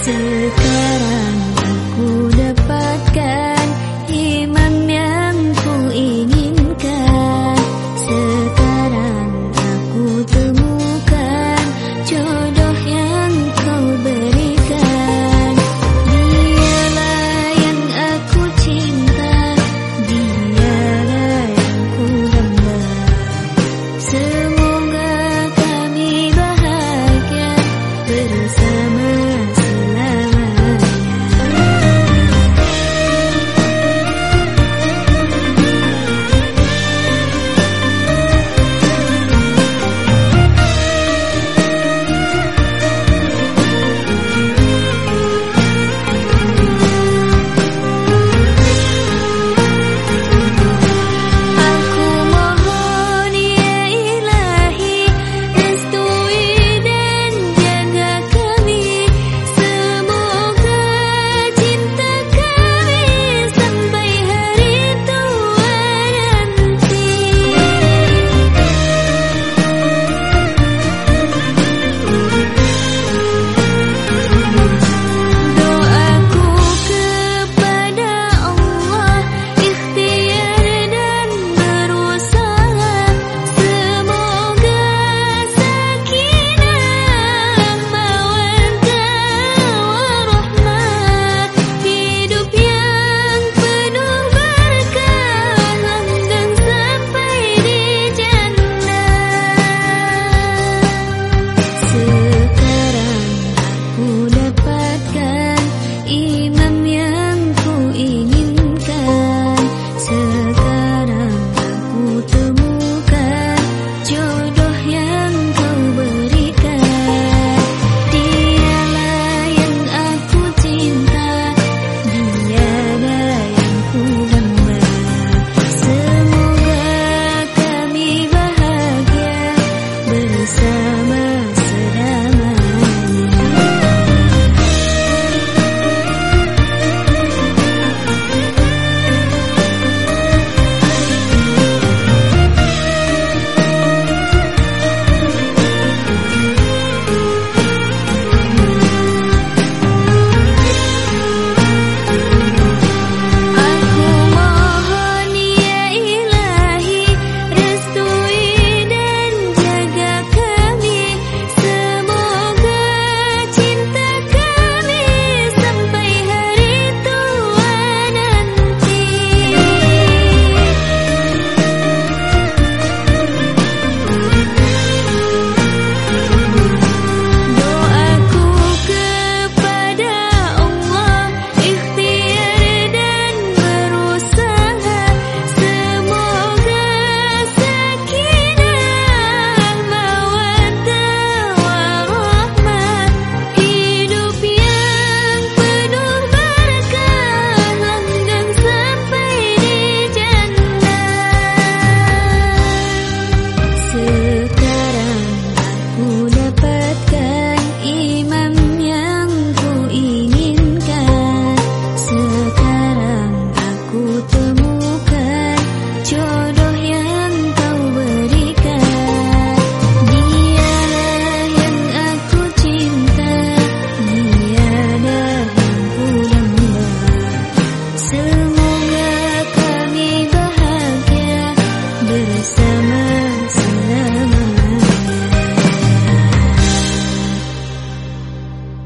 Sekarang aku dapatkan